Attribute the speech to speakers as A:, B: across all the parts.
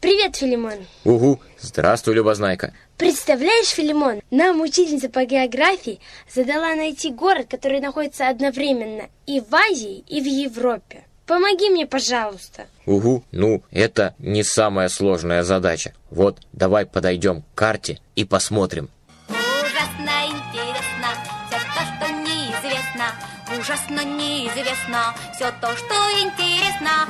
A: Привет, Филимон.
B: Угу, здравствуй, Любознайка.
A: Представляешь, Филимон, нам учительница по географии задала найти город, который находится одновременно и в Азии, и в Европе. Помоги мне, пожалуйста.
B: Угу, ну, это не самая сложная задача. Вот, давай подойдем к карте и посмотрим.
C: Ужасно интересно все то, что неизвестно. Ужасно неизвестно все то, что интересно.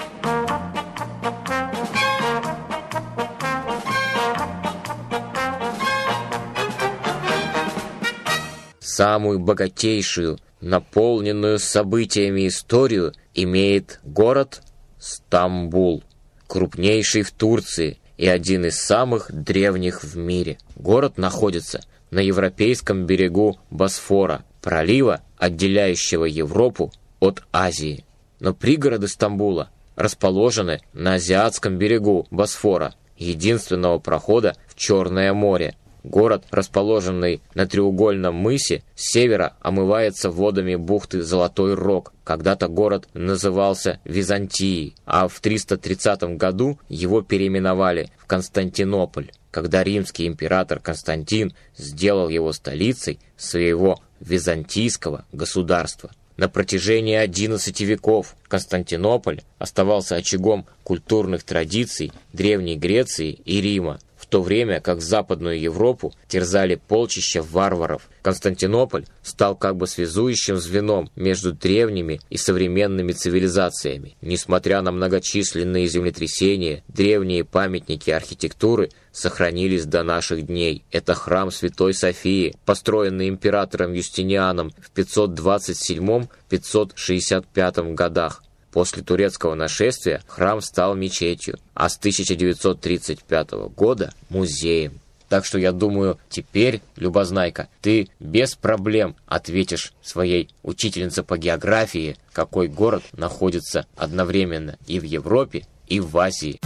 B: Самую богатейшую, наполненную событиями историю имеет город Стамбул, крупнейший в Турции и один из самых древних в мире. Город находится на европейском берегу Босфора, пролива, отделяющего Европу от Азии. Но пригороды Стамбула расположены на азиатском берегу Босфора, единственного прохода в Черное море. Город, расположенный на треугольном мысе, с севера омывается водами бухты Золотой Рог. Когда-то город назывался Византией, а в 330 году его переименовали в Константинополь, когда римский император Константин сделал его столицей своего византийского государства. На протяжении 11 веков Константинополь оставался очагом культурных традиций Древней Греции и Рима, то время как Западную Европу терзали полчища варваров. Константинополь стал как бы связующим звеном между древними и современными цивилизациями. Несмотря на многочисленные землетрясения, древние памятники архитектуры сохранились до наших дней. Это храм Святой Софии, построенный императором Юстинианом в 527-565 годах. После турецкого нашествия храм стал мечетью, а с 1935 года – музеем. Так что я думаю, теперь, Любознайка, ты без проблем ответишь своей учительнице по географии, какой город находится одновременно и в Европе, и в Азии.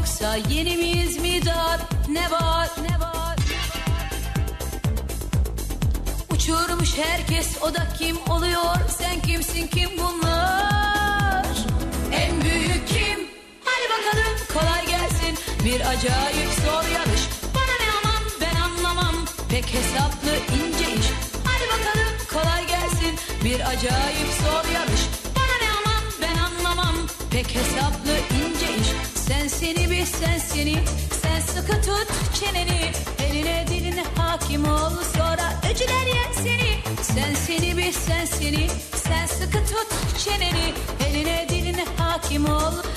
D: Yoksa yenimiz mi dar? Ne var ne var? Uçurmuş herkes o da kim oluyor? Sen kimsin kim bunlar? En büyük kim? Hadi bakalım kolay gelsin. Bir acayip zor yarış. Bana ne aman ben anlamam. Pek hesaplı ince iş. Hadi bakalım kolay gelsin. Bir acayip zor yarış. Bana ne aman ben anlamam. Pek hesaplı ince iş. Sen seni bir sen seni. Sen sıkı tut çeneni. Eline diline hakim ol. Sonra öcüler yer seni. Sen seni bir sen seni. Sen sıkı tut çeneni. Eline diline hakim ol.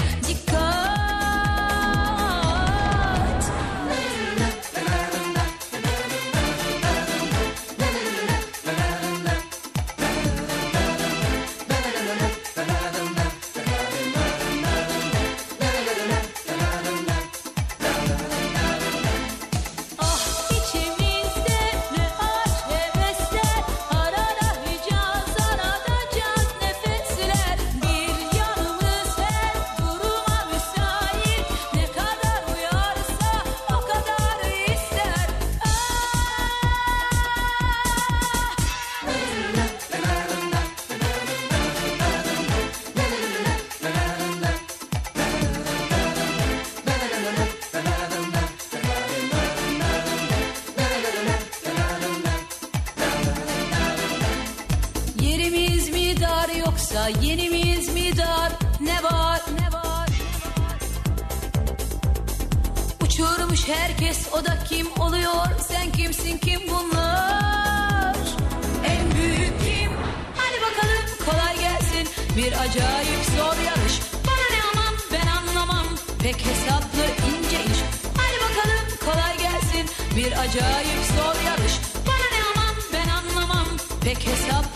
D: Dar yoksa yenimiz mi dar? Ne var ne var? Uçurmuş herkes o da kim oluyor? Sen kimsin kim bunlar? En büyük kim? Hadi bakalım kolay gelsin. Bir acayip zor yarış. Bana ne aman ben anlamam. Pek hesaplı ince iş. Hadi bakalım kolay gelsin. Bir acayip zor yarış. Bana ne aman ben anlamam. Pek hesaplı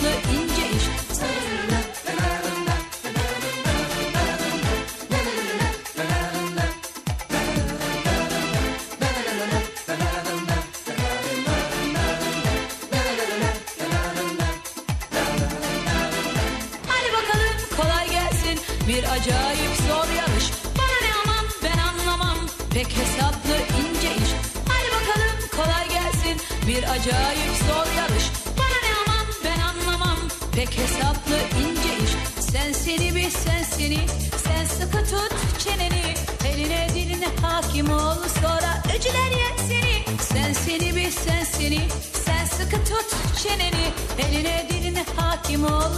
D: bir acayip zor yarış. Bana ne aman ben anlamam. Pek hesaplı ince iş. Hadi bakalım kolay gelsin. Bir acayip zor yarış. Bana ne aman ben anlamam. Pek hesaplı ince iş. Sen seni bir sen seni. Sen sıkı tut çeneni. Eline diline hakim ol sonra öcüler yer seni. Sen seni bir sen seni. Sen sıkı tut çeneni. Eline diline hakim ol.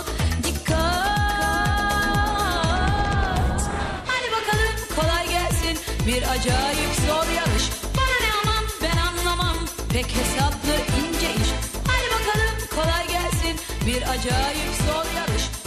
D: Dikkat acayip zor yarış. Bana ne aman ben anlamam. Pek hesaplı ince iş. Hadi bakalım kolay gelsin. Bir acayip zor yarış